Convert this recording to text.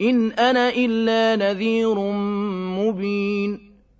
إِنْ أَنَا إِلَّا نَذِيرٌ مُّبِينٌ